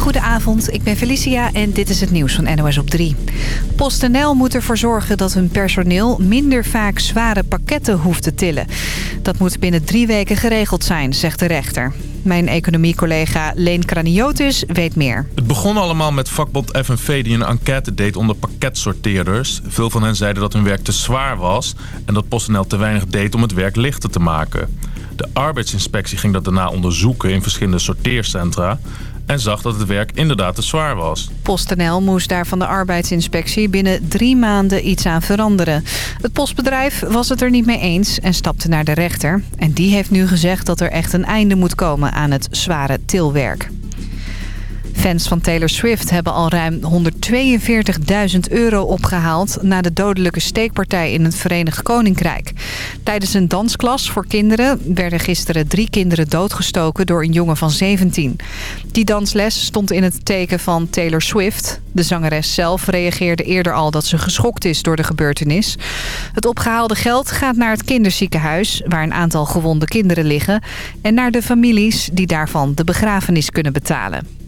Goedenavond, ik ben Felicia en dit is het nieuws van NOS op 3. PostNL moet ervoor zorgen dat hun personeel minder vaak zware pakketten hoeft te tillen. Dat moet binnen drie weken geregeld zijn, zegt de rechter. Mijn economiecollega Leen Kraniotis weet meer. Het begon allemaal met vakbond FNV die een enquête deed onder pakketsorteerders. Veel van hen zeiden dat hun werk te zwaar was... en dat PostNL te weinig deed om het werk lichter te maken. De arbeidsinspectie ging dat daarna onderzoeken in verschillende sorteercentra en zag dat het werk inderdaad te zwaar was. PostNL moest daar van de arbeidsinspectie binnen drie maanden iets aan veranderen. Het postbedrijf was het er niet mee eens en stapte naar de rechter. En die heeft nu gezegd dat er echt een einde moet komen aan het zware tilwerk. Fans van Taylor Swift hebben al ruim 142.000 euro opgehaald... na de dodelijke steekpartij in het Verenigd Koninkrijk. Tijdens een dansklas voor kinderen werden gisteren drie kinderen doodgestoken... door een jongen van 17. Die dansles stond in het teken van Taylor Swift. De zangeres zelf reageerde eerder al dat ze geschokt is door de gebeurtenis. Het opgehaalde geld gaat naar het kinderziekenhuis... waar een aantal gewonde kinderen liggen... en naar de families die daarvan de begrafenis kunnen betalen.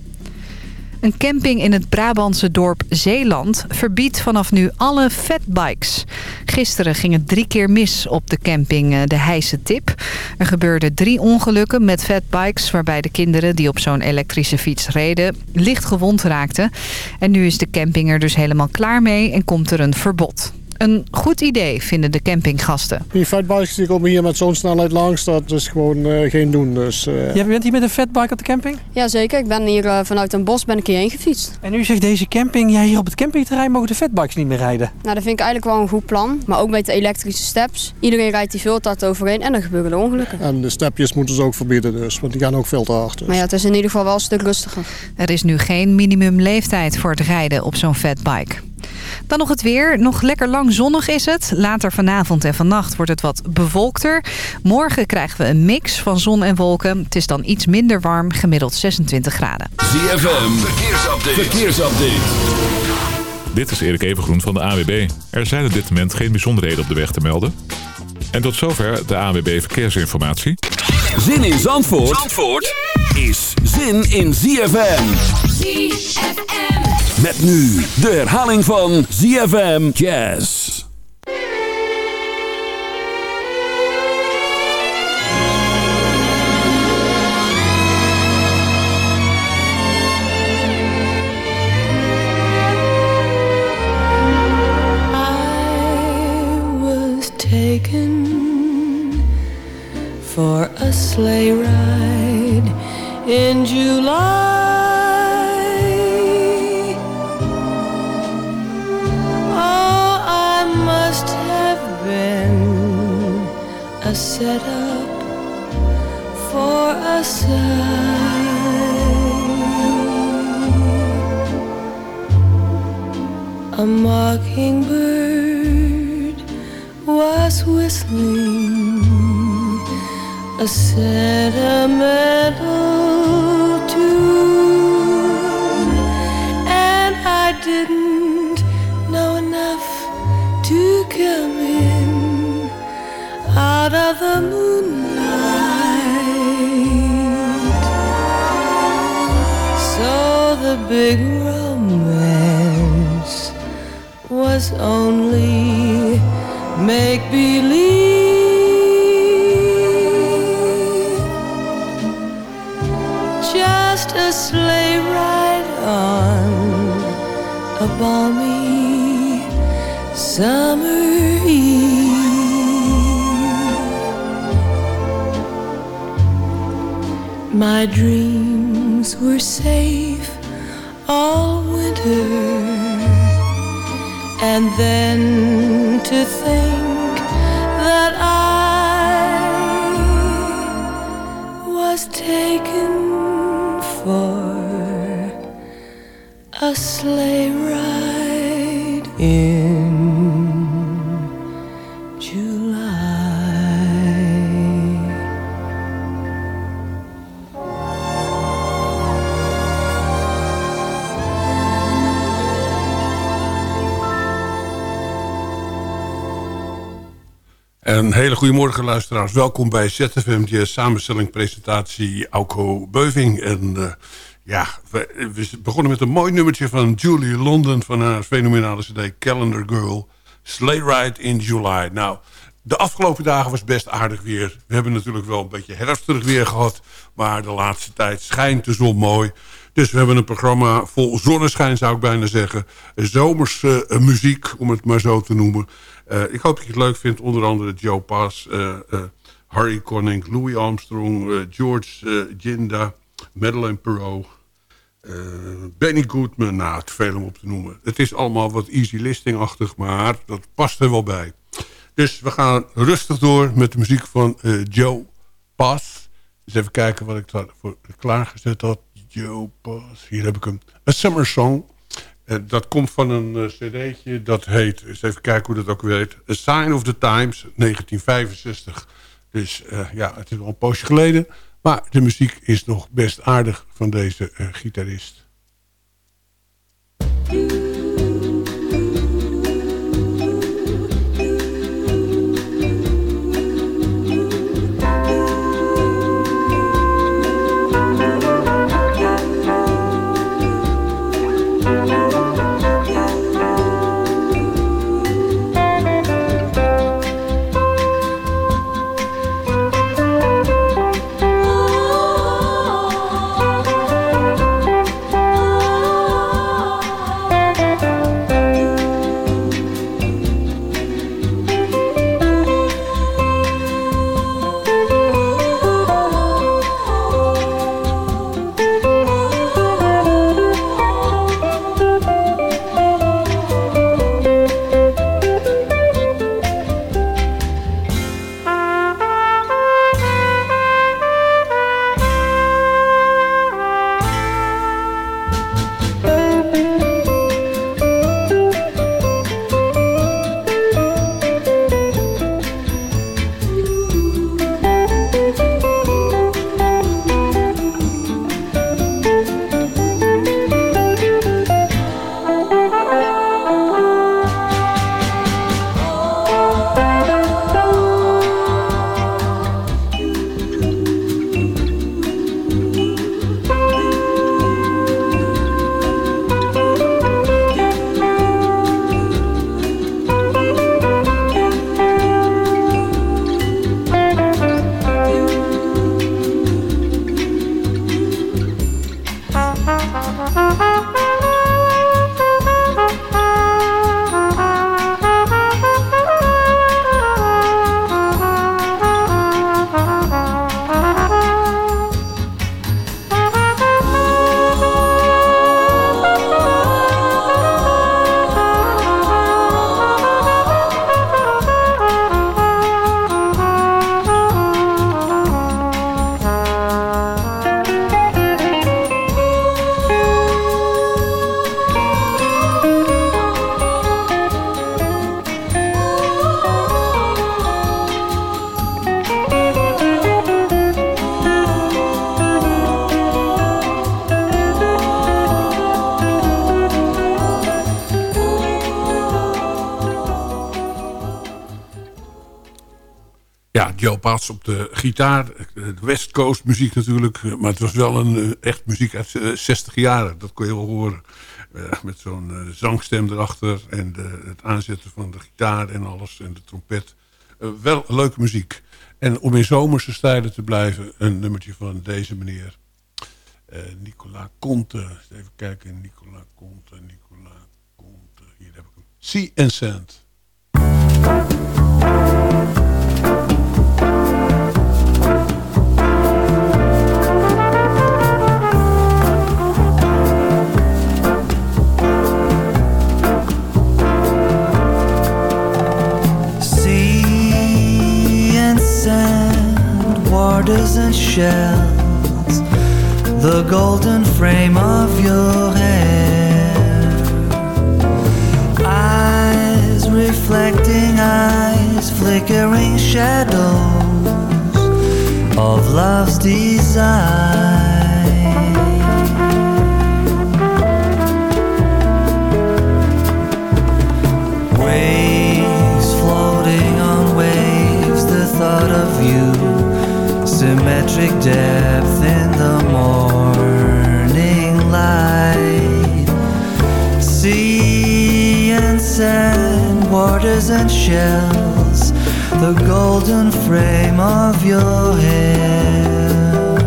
Een camping in het Brabantse dorp Zeeland verbiedt vanaf nu alle fatbikes. Gisteren ging het drie keer mis op de camping eh, De Heise Tip. Er gebeurden drie ongelukken met fatbikes... waarbij de kinderen die op zo'n elektrische fiets reden licht gewond raakten. En nu is de camping er dus helemaal klaar mee en komt er een verbod. Een goed idee, vinden de campinggasten. Die fatbikes die komen hier met zo'n snelheid langs, dat is gewoon uh, geen doen. Dus, uh... Jij bent hier met een fatbike op de camping? Ja, zeker. Ik ben hier uh, vanuit een bos ben ik hierheen gefietst. En nu zegt deze camping, ja, hier op het campingterrein mogen de fatbikes niet meer rijden. Nou, dat vind ik eigenlijk wel een goed plan. Maar ook met de elektrische steps. Iedereen rijdt die veel te hard overheen en dan gebeuren er ongelukken. En de stepjes moeten ze ook verbieden dus, want die gaan ook veel te hard. Dus. Maar ja, het is in ieder geval wel een stuk rustiger. Er is nu geen minimumleeftijd voor het rijden op zo'n fatbike. Dan nog het weer. Nog lekker lang zonnig is het. Later vanavond en vannacht wordt het wat bewolkter. Morgen krijgen we een mix van zon en wolken. Het is dan iets minder warm, gemiddeld 26 graden. ZFM, verkeersupdate. verkeersupdate. Dit is Erik Evengroen van de AWB. Er zijn op dit moment geen bijzonderheden op de weg te melden. En tot zover de AWB Verkeersinformatie. Zin in Zandvoort, Zandvoort is zin in ZFM. ZFM. Met nu de herhaling van ZFM Jazz. taken for a sleigh ride in July. A setup for a sign. A mockingbird was whistling a sentimental out of the moonlight. So the big romance was only make believe. My dreams were safe all winter, and then to think that I was taken for a sleigh Een hele goede morgen luisteraars. Welkom bij ZFM, samenstelling presentatie Auko Beuving. En uh, Ja, we, we begonnen met een mooi nummertje van Julie London... van haar fenomenale cd Calendar Girl. Sleigh Ride in July. Nou, de afgelopen dagen was best aardig weer. We hebben natuurlijk wel een beetje herfstig weer gehad... maar de laatste tijd schijnt de zon mooi. Dus we hebben een programma vol zonneschijn, zou ik bijna zeggen. Zomerse uh, muziek, om het maar zo te noemen. Uh, ik hoop dat je het leuk vindt. Onder andere Joe Pass, uh, Harry Connick, Louis Armstrong... George Ginda, Madeleine Perot... Benny Goodman, nou, het veel om op te noemen. Het is allemaal wat easy listing-achtig, maar dat past er wel bij. Dus we gaan rustig door met de muziek van Joe Pass. Even kijken wat ik daarvoor klaargezet had. Joe Pass. Hier heb ik hem. A Summer Song. Uh, dat komt van een uh, cd'tje. Dat heet, eens even kijken hoe dat ook weer heet. A Sign of the Times, 1965. Dus uh, ja, het is al een poosje geleden. Maar de muziek is nog best aardig van deze gitarist. Op de gitaar. West Coast muziek natuurlijk. Maar het was wel een uh, echt muziek uit uh, 60 jaren. Dat kon je wel horen. Met zo'n zangstem erachter. En de, het aanzetten van de gitaar en alles. En de trompet. wel leuke muziek. En om in zomerse stijlen te blijven. Een nummertje van deze meneer. Nicola Conte. Even kijken. Nicola Conte. Nicola Conte. Hier heb ik hem. Sea and Sand. Borders and shells, the golden frame of your hair, eyes reflecting eyes, flickering shadows of love's desire. Waves floating on waves, the thought of you electric depth in the morning light. Sea and sand, waters and shells, the golden frame of your hair.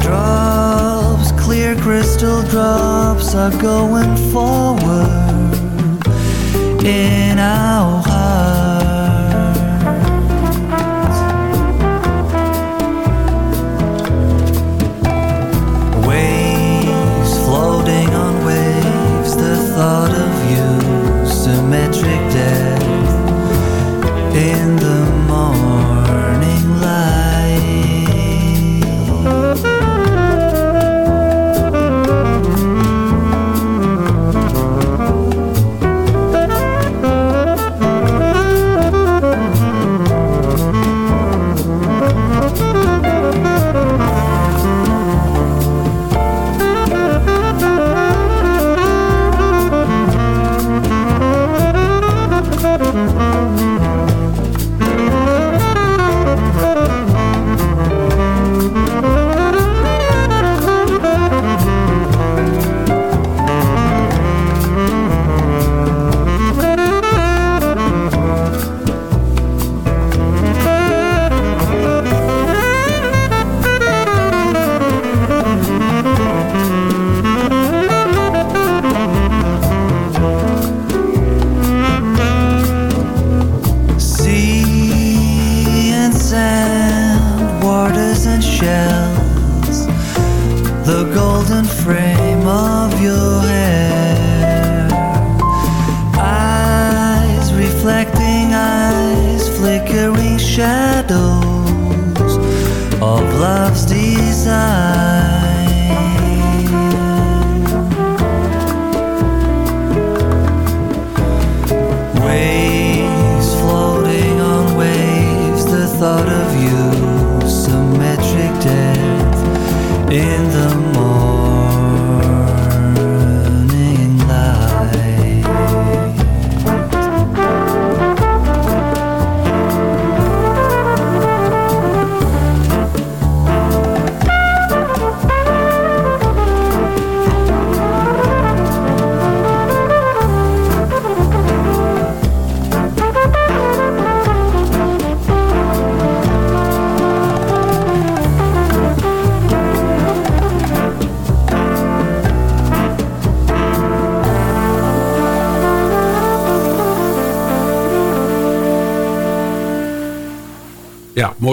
Drops, clear crystal drops, are going forward in our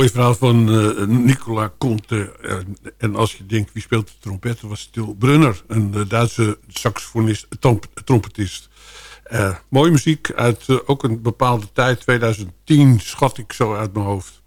Ja, mooi verhaal van eh, Nicola Conte. Eh, en als je denkt, wie speelt de trompet? Was Stil Brunner, een eh, Duitse saxofonist, tromp- trompetist. Eh, mooie muziek uit ook een bepaalde tijd, 2010, schat ik zo uit mijn hoofd.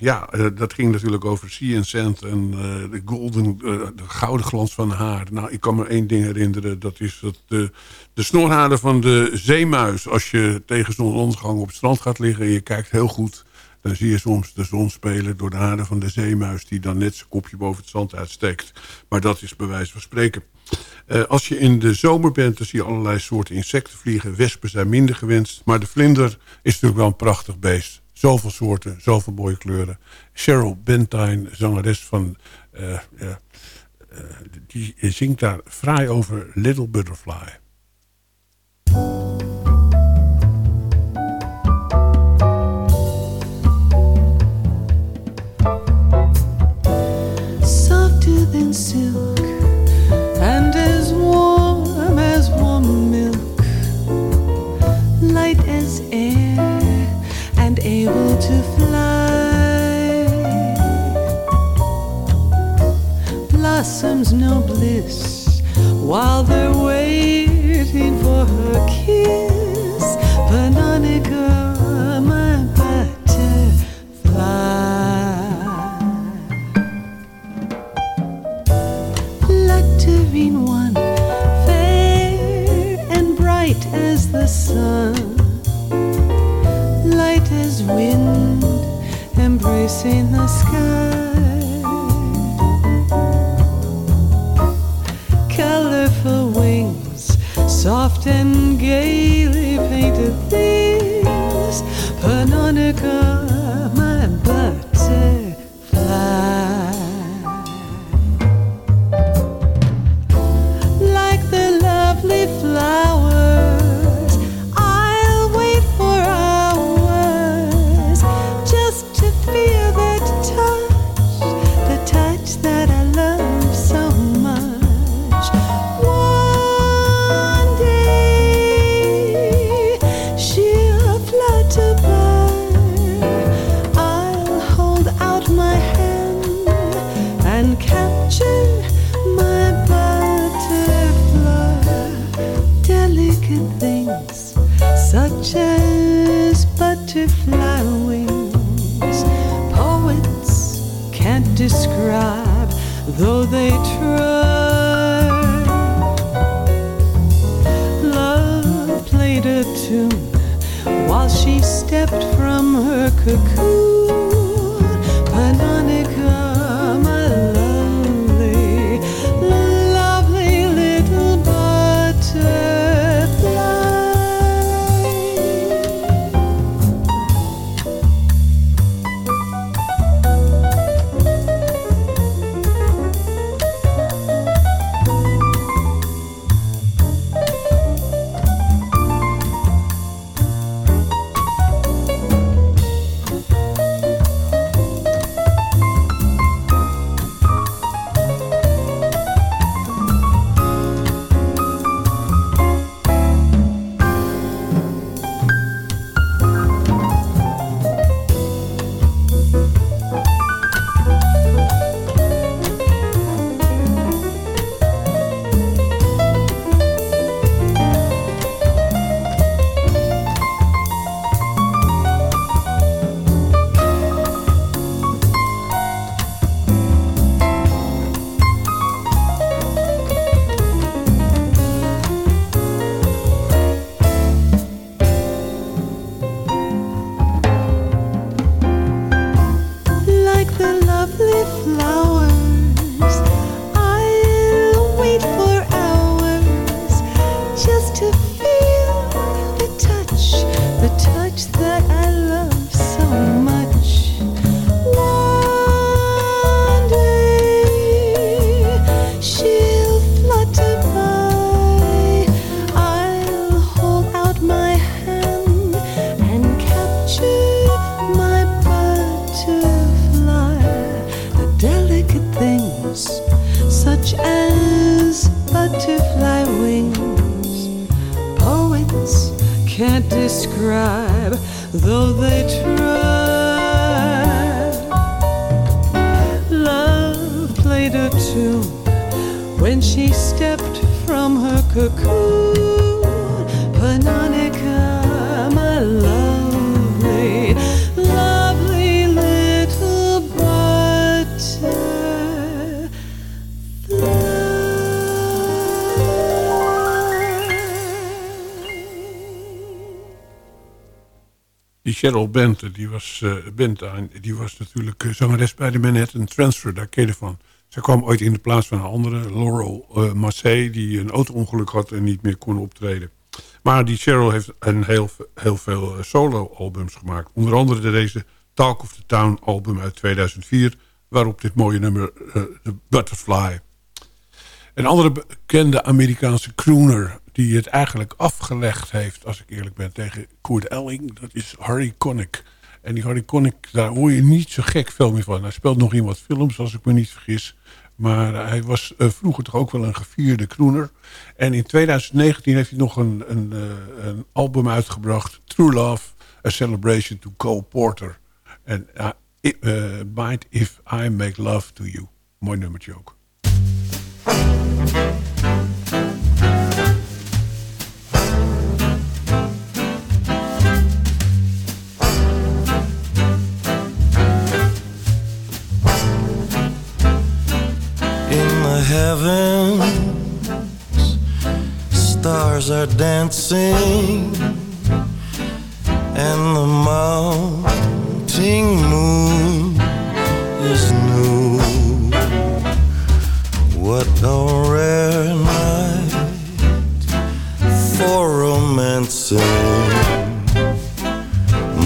Ja, dat ging natuurlijk over Sea and Sand en de golden, de gouden glans van haar. Nou, ik kan me één ding herinneren. Dat is dat de, de snorharen van de zeemuis. Als je tegen zonsondergang op het strand gaat liggen en je kijkt heel goed... dan zie je soms de zon spelen door de haren van de zeemuis... die dan net zijn kopje boven het zand uitsteekt. Maar dat is bij wijze van spreken. Eh, als je in de zomer bent, dan zie je allerlei soorten insecten vliegen. Wespen zijn minder gewenst. Maar de vlinder is natuurlijk wel een prachtig beest. Zoveel soorten, zoveel mooie kleuren. Cheryl Bentine, zangeres van... eh, eh, die zingt daar fraai over Little Butterfly. Silk and as warm as warm milk, light as air and able to fly. Blossoms no bliss while they're waiting for her kiss. Wind, embracing the sky. Colorful wings, soft and gaily Cheryl Bent, die was, Bent, die was natuurlijk eh, zangeres bij de Manhattan Transfer. Daar ken je van. Ze kwam ooit in de plaats van een andere, Laurel uh, Massey... die een auto-ongeluk had en niet meer kon optreden. Maar die Cheryl heeft een heel, heel veel solo-albums gemaakt. Onder andere deze Talk of the Town album uit 2004... waarop dit mooie nummer, uh, The Butterfly... Een andere bekende Amerikaanse crooner die het eigenlijk afgelegd heeft, als ik eerlijk ben, tegen Kurt Elling, dat is Harry Connick. En die Harry Connick, daar hoor je niet zo gek veel meer van. Hij speelt nog in wat films, als ik me niet vergis. Maar hij was uh, vroeger toch ook wel een gevierde crooner. En in 2019 heeft hij nog een, een, uh, een album uitgebracht, True Love, A Celebration to Cole Porter. En uh, Mind If I Make Love to You. Mooi nummertje ook. The heavens, stars are dancing, and the mounting moon is new. What a rare night for romancing.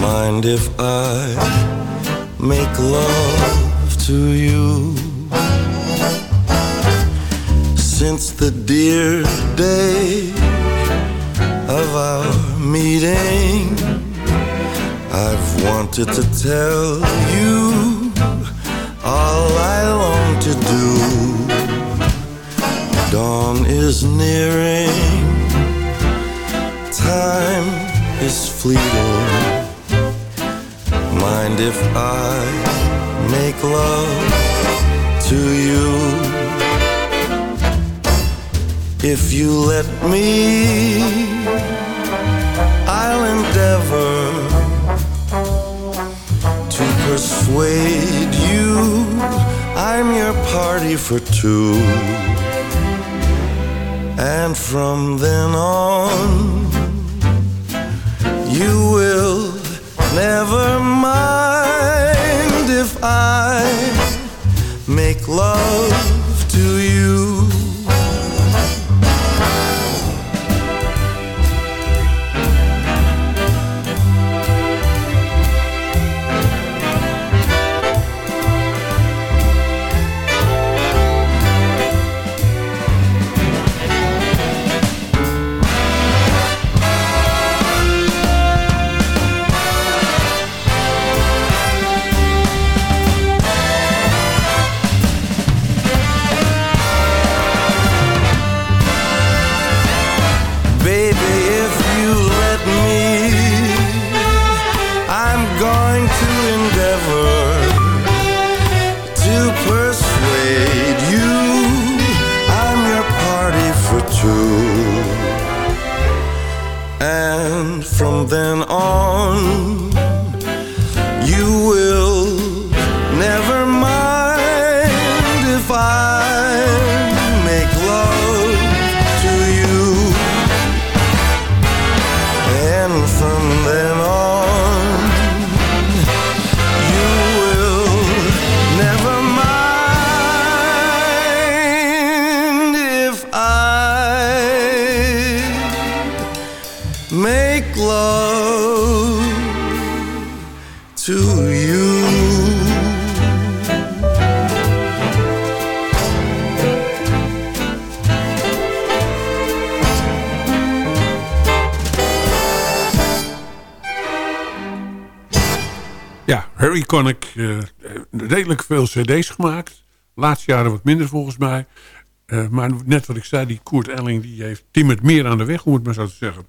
Mind if I make love to you? Since the dear day of our meeting, I've wanted to tell you all I long to do. Dawn is nearing, time is fleeting. Mind if I make love to you? If you let me, I'll endeavor to persuade you I'm your party for two. And from then on, you will never mind if I make love Harry Connick. eh, redelijk veel cd's gemaakt. Laatste jaren wat minder volgens mij. Eh, maar net wat ik zei, die Koert Elling die heeft timmert meer aan de weg, om het maar zo te zeggen.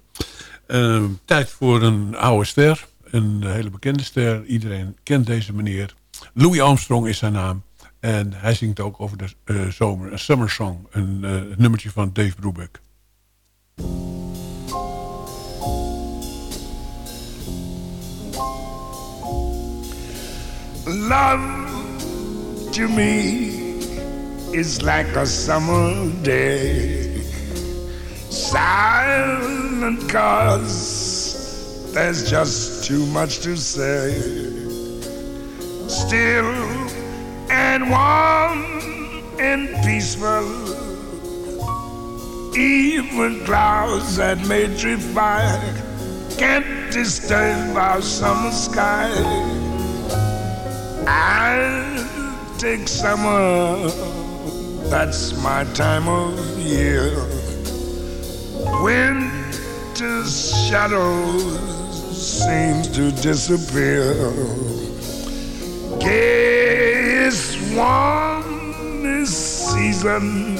Eh, tijd voor een oude ster. Een hele bekende ster. Iedereen kent deze meneer. Louis Armstrong is zijn naam. En hij zingt ook over de zomer. Een summer song. Een nummertje van Dave Brubeck. Love to me is like a summer day. Silent cause there's just too much to say. Still and warm and peaceful. Even clouds that may drift by can't disturb our summer sky. I'll take summer, that's my time of year. Winter's shadows seem to disappear. Gayest, warmest season,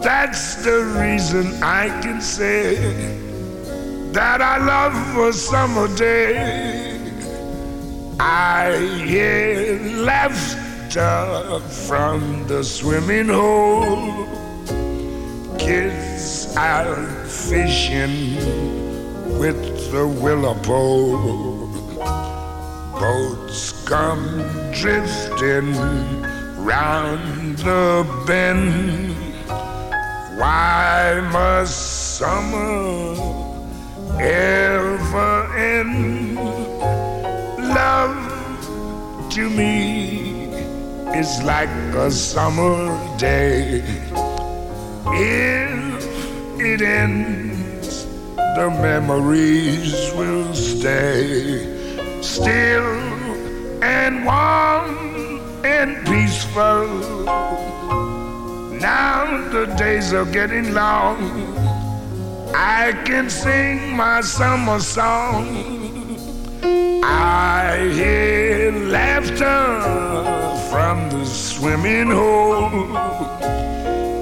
that's the reason I can say that I love a summer day. I hear laughter from the swimming hole. Kids out fishing with the willow pole. Boats come drifting round the bend. Why must summer ever end? To me is like a summer day. If it ends, the memories will stay still and warm and peaceful. Now the days are getting long. I can sing my summer song. I hear laughter from the swimming hole.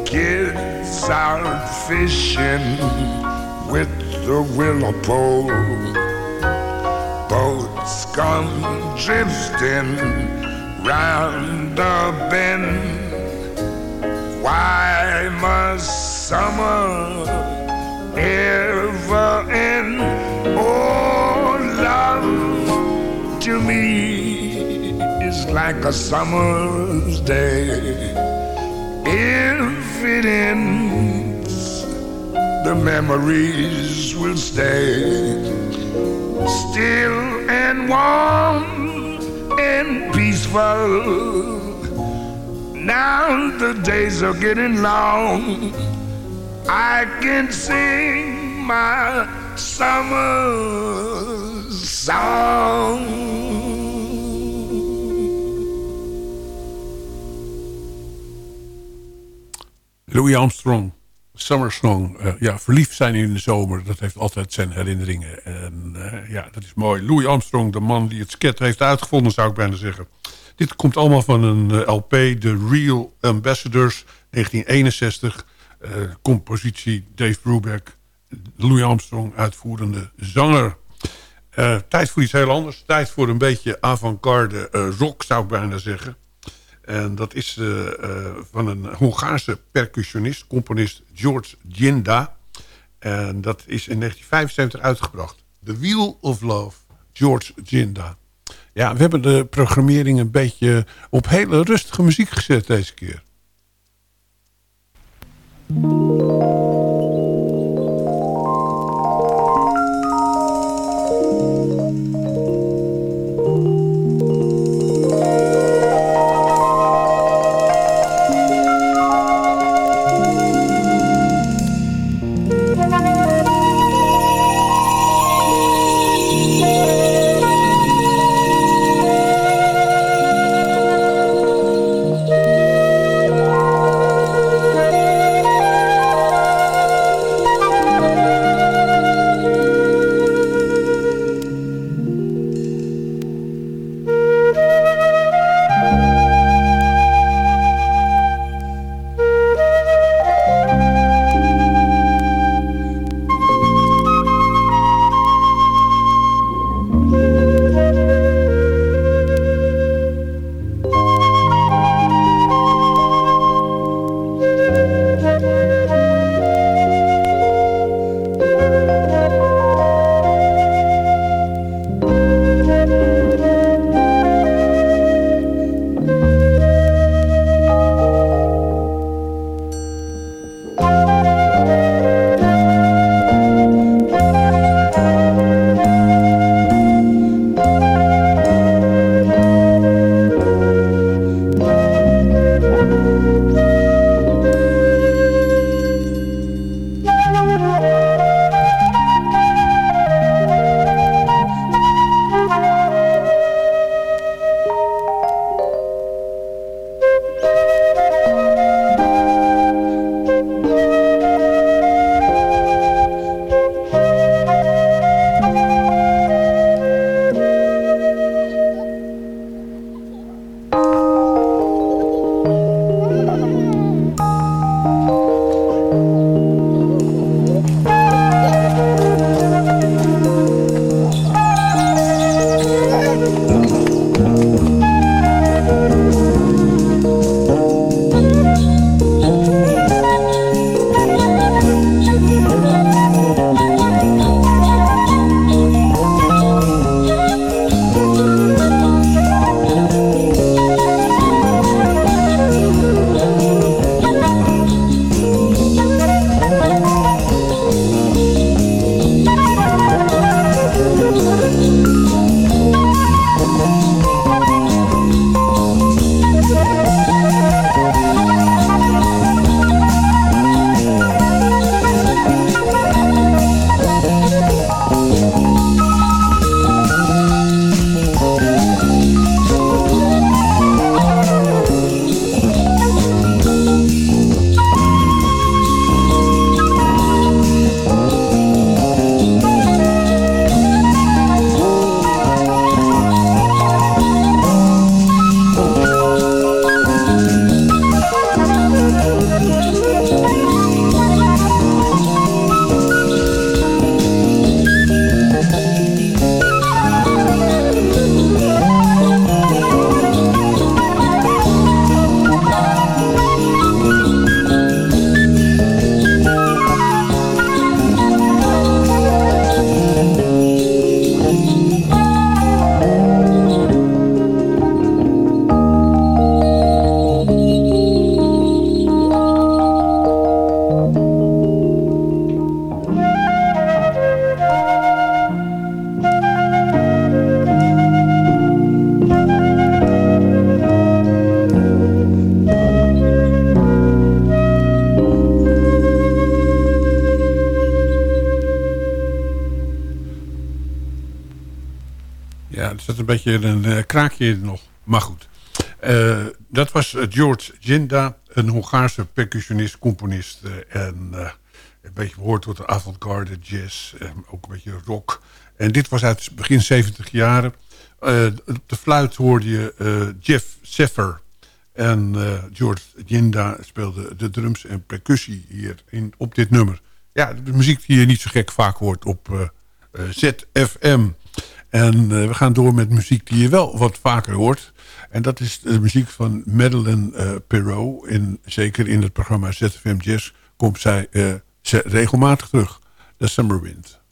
Kids out fishing with the willow pole. Boats come drifting round the bend. Why must summer ever end? Oh, to me is like a summer's day. If it ends, the memories will stay still and warm and peaceful. Now the days are getting long. I can sing my summer. Louis Armstrong, Summer Song. Eh, ja, verliefd zijn in de zomer, dat heeft altijd zijn herinneringen. En eh, ja, dat is mooi. Louis Armstrong, de man die het sket heeft uitgevonden, zou ik bijna zeggen. Dit komt allemaal van een eh, LP, The Real Ambassadors, 1961. Eh, compositie Dave Brubeck, Louis Armstrong, uitvoerende zanger. Eh, tijd voor iets heel anders. Tijd voor een beetje avant-garde eh, rock, zou ik bijna zeggen. En dat is eh, van een Hongaarse percussionist, componist George Ginda. En dat is in 1975 uitgebracht. The Wheel of Love, George Ginda. Ja, we hebben de programmering een beetje op hele rustige muziek gezet deze keer. Beetje een eh, kraakje nog. Maar goed. Eh, dat was eh, George Ginda, een Hongaarse percussionist, componist. en een beetje behoort tot de avant-garde jazz. ook een beetje rock. En dit was uit begin 70 jaren. Op de fluit hoorde je Jeff Seffer. En George Ginda speelde de drums en percussie hier in, op dit nummer. Ja, de muziek die je niet zo gek vaak hoort op ZFM. En eh, we gaan door met muziek die je wel wat vaker hoort. En dat is de muziek van Madeleine eh Perrault. In, zeker in het programma ZFM Jazz komt zij eh, regelmatig terug. The Summer Wind.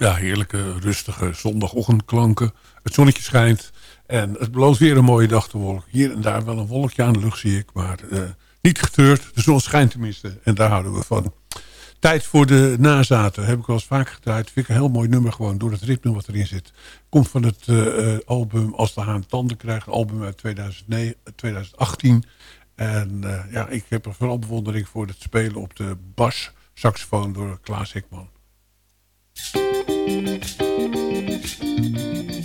Ja, heerlijke, rustige zondagochtendklanken. Het zonnetje schijnt. En het belooft weer een mooie dag te worden. Hier en daar wel een wolkje aan de lucht zie ik. Maar eh, niet getreurd. De zon schijnt tenminste. En daar houden we van. Tijd voor de nazaten. Heb ik al eens vaker gedraaid. Vind ik een heel mooi nummer gewoon. Door het ritme wat erin zit. Komt van het eh, eh, album Als de Haan Tanden krijgt. Album uit 2009, 2018. En ja, ik heb er vooral bewondering voor het spelen op de bas saxofoon door Klaas Hikman. thank you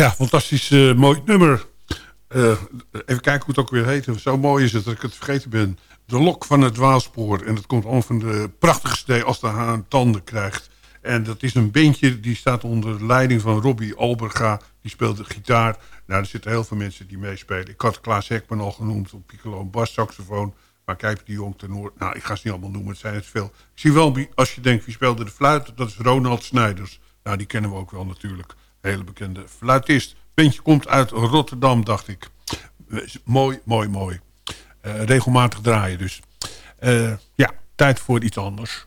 Ja, fantastisch eh, mooi nummer. Eh, even kijken hoe het ook weer heet. Zo mooi is het dat ik het vergeten ben. De lok van het dwaalspoor. En dat komt allemaal van de prachtigste als de haan tanden krijgt. En dat is een bandje die staat onder leiding van Robbie Alberga. Die speelt de gitaar. Nou, er zitten heel veel mensen die meespelen. Ik had Klaas Hekman al genoemd op piccolo en bassaxofoon. Maar kijk, die jong tenor. Nou, ik ga ze niet allemaal noemen. Het zijn het veel. Ik zie wel, als je denkt wie speelde de fluit. Dat is Ronald Snijders. Nou, die kennen we ook wel natuurlijk. Hele bekende fluitist. Bandje komt uit Rotterdam, dacht ik. Mooi, mooi, mooi. Eh, regelmatig draaien dus. Eh, ja, tijd voor iets anders.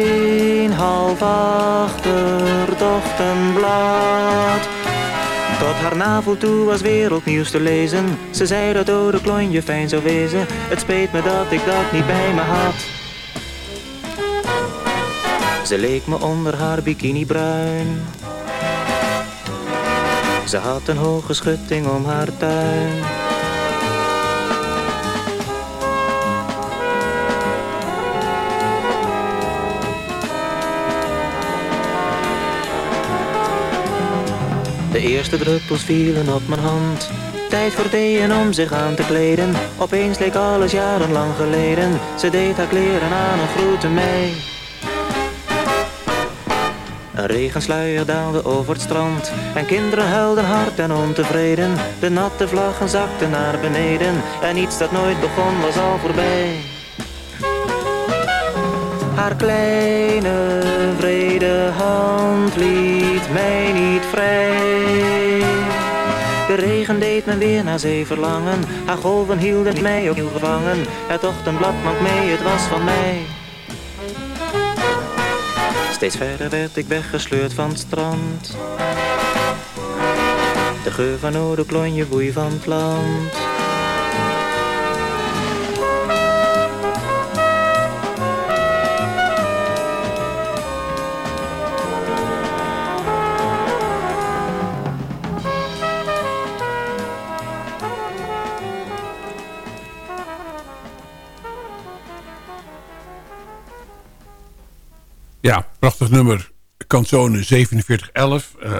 half achter het ochtendblad tot haar navel toe was wereldnieuws te lezen. Ze zei dat oude klonje fijn zou wezen. Het speet me dat ik dat niet bij me had. Ze leek me onder haar bikini bruin. Ze had een hoge schutting om haar tuin De eerste druppels vielen op mijn hand. Tijd voor Deen om zich aan te kleden. Opeens leek alles jarenlang geleden. Ze deed haar kleren aan en groette mij. Een regensluier daalde over het strand. En kinderen huilden hard en ontevreden. De natte vlaggen zakten naar beneden. En iets dat nooit begon was al voorbij. Haar kleine vrede hand liet mij niet. De regen deed me weer naar zee verlangen. Haar golven hielden mij heel gevangen. Het ochtendblad maakt mee, het was van mij. Steeds verder werd ik weggesleurd van het strand. De geur van oude klonje boei van het land. Prachtig nummer. Canzone 4711. Uh,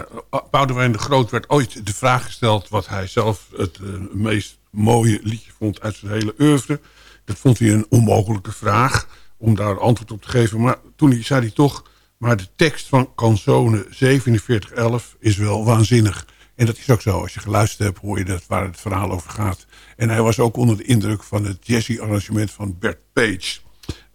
Boudewijn de Groot werd ooit de vraag gesteld... wat hij zelf het eh, meest mooie liedje vond uit zijn hele oeuvre. Dat vond hij een onmogelijke vraag om daar antwoord op te geven. Maar toen zei hij toch... maar de tekst van Canzone 4711 is wel waanzinnig. En dat is ook zo. Als je geluisterd hebt, hoor je dat waar het verhaal over gaat. En hij was ook onder de indruk van het jazzy-arrangement van Bert Page.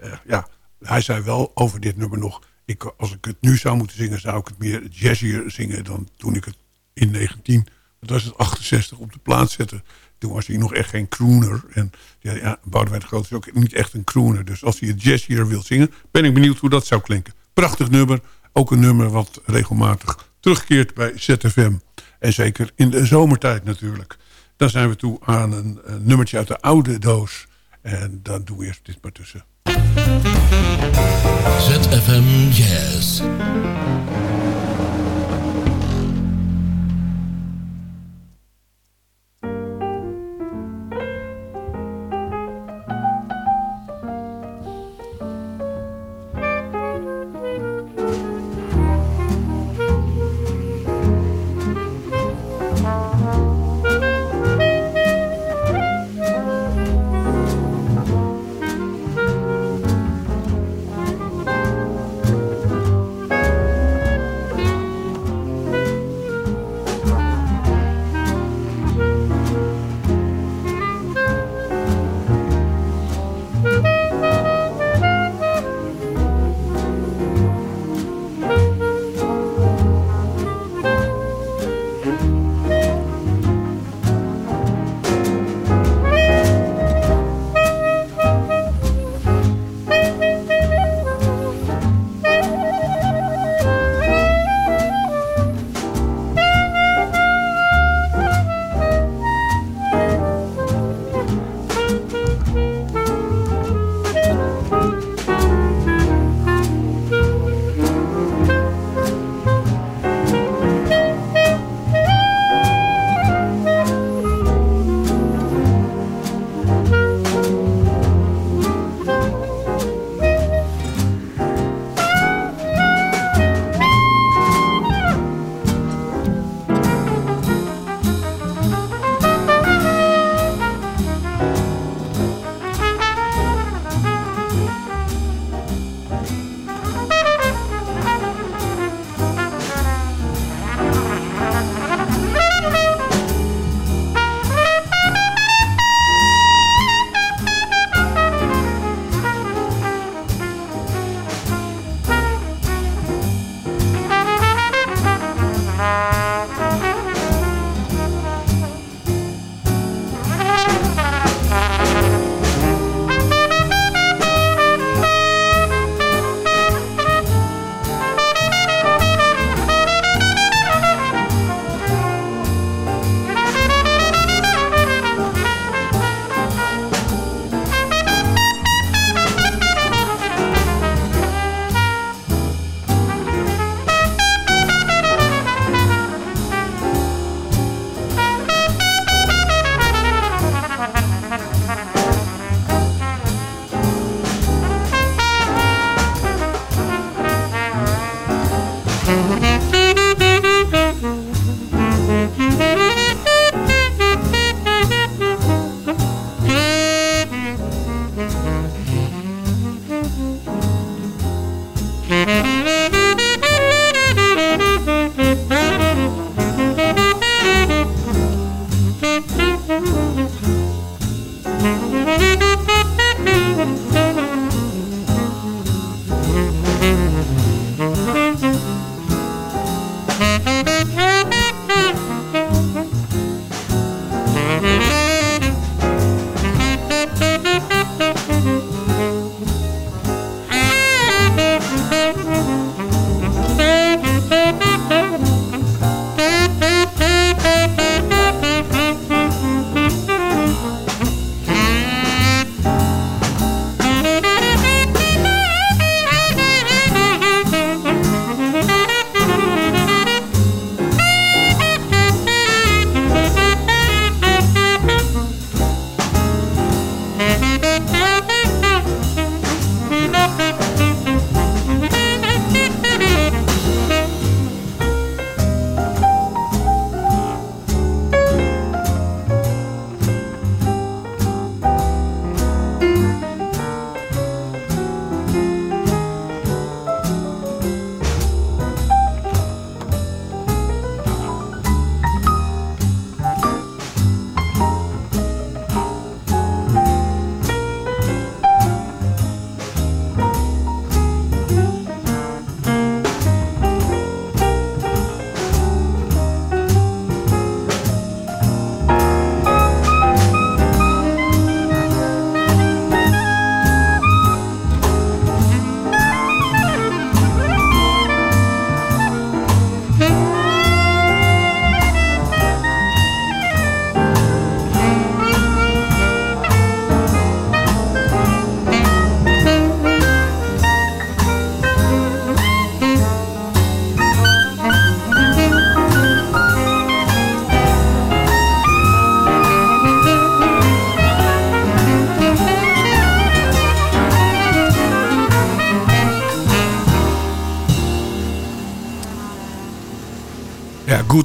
Uh, ja, hij zei wel over dit nummer nog... Ik, als ik het nu zou moeten zingen, zou ik het meer jazzier zingen... dan toen ik het in 19, dat was het 68, op de plaats zetten. Toen was hij nog echt geen crooner. En ja, ja, Boudewijn de Groot is ook niet echt een crooner. Dus als hij het jazz hier wil zingen, ben ik benieuwd hoe dat zou klinken. Prachtig nummer. Ook een nummer wat regelmatig terugkeert bij ZFM. En zeker in de zomertijd natuurlijk. Dan zijn we toe aan een, een nummertje uit de oude doos. En dan doen we eerst dit maar tussen. ZFM Jazz.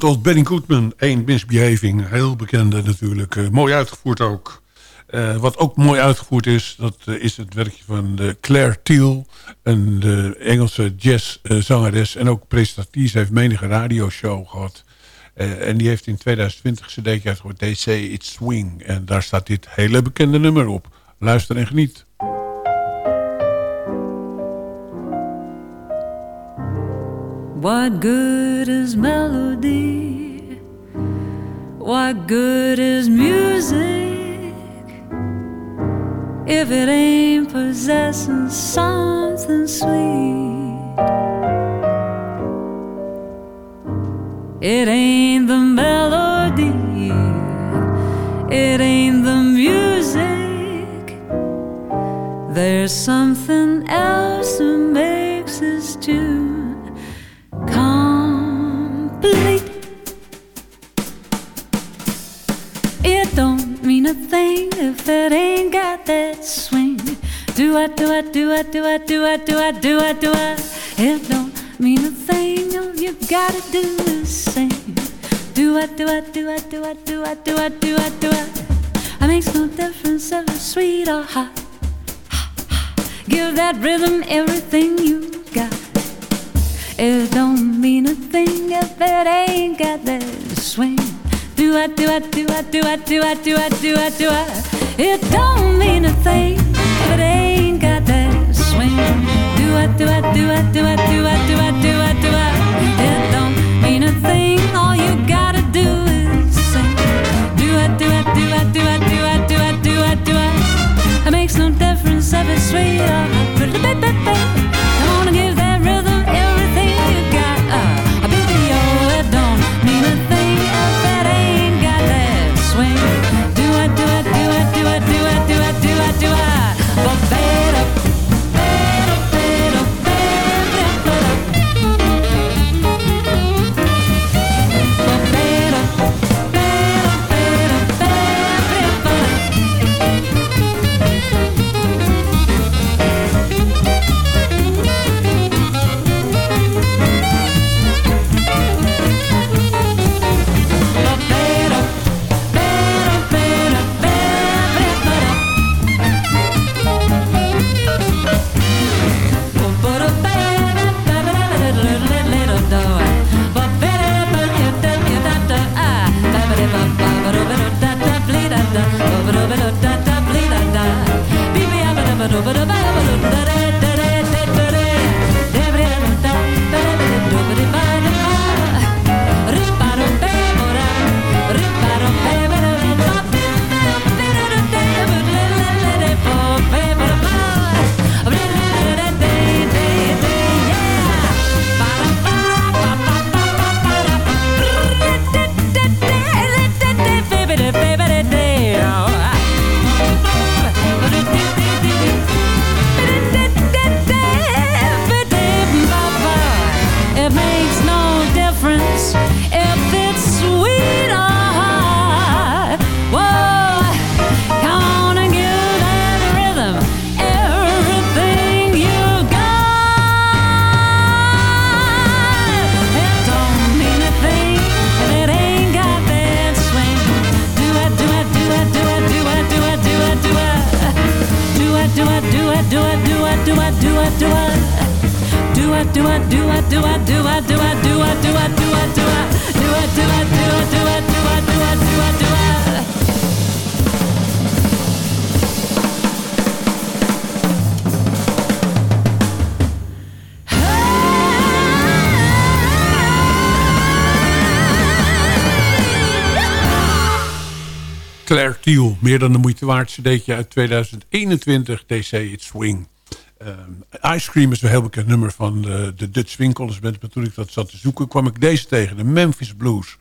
Good old Benny Goodman, Ain't Misbehaving. Heel bekende natuurlijk. Eh, mooi uitgevoerd ook. Eh, wat ook mooi uitgevoerd is, dat eh, is het werkje van Claire Thiel. Een Engelse jazzzangeres en ook presentatrice. Heeft menige radioshow gehad. en die heeft in 2020 cd'tje uitgevoerd. They Say It's Swing. En daar staat dit hele bekende nummer op. Luister en geniet. What good is melody? What good is music if it ain't possessing something sweet? It ain't the melody, it ain't the music. There's something else it ain't got that swing. Do I, do I, do I, do I, do I, do I, do I, do I? It don't mean a thing. All you gotta do is sing. Do I, do I, do I, do I, do I, do I, do I, do I? It makes no difference if it's sweet or hot. Give that rhythm everything you got. It don't mean a thing if it ain't got that swing. Do I, do I, do I, do I, do I, do I, do I, do I? It don't mean a thing if it ain't got that swing. Do I, do I, do I, do I, do I, do I, do I, do I? It don't mean a thing. All you gotta do is sing. Do I, do I, do I, do I, do I, do I, do I, do I? It makes no difference if it's sweet or hot. I wanna Claire Thiel, meer dan de moeite waard. cd'tje uit 2021, DC It Swing. Ehm, Ice Cream is een heel bekend nummer van de, de Dutch Winkels. Ben- toen ik dat zat te zoeken, kwam ik deze tegen. De Memphis Blues.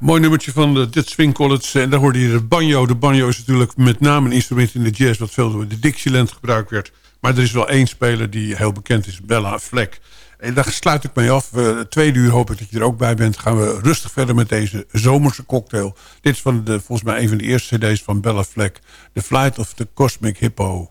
Mooi nummertje van de Dutch Swing College. En daar hoorde je de banjo. De banjo is natuurlijk met name een instrument in de jazz... wat veel door de Dixieland gebruikt werd. Maar er is wel één speler die heel bekend is, Bella Fleck. En daar sluit ik mee af. Uh, tweede uur hoop ik dat je er ook bij bent. Gaan we rustig verder met deze zomerse cocktail. Dit is van de, volgens mij een van de eerste cd's van Bella Fleck. The Flight of the Cosmic Hippo.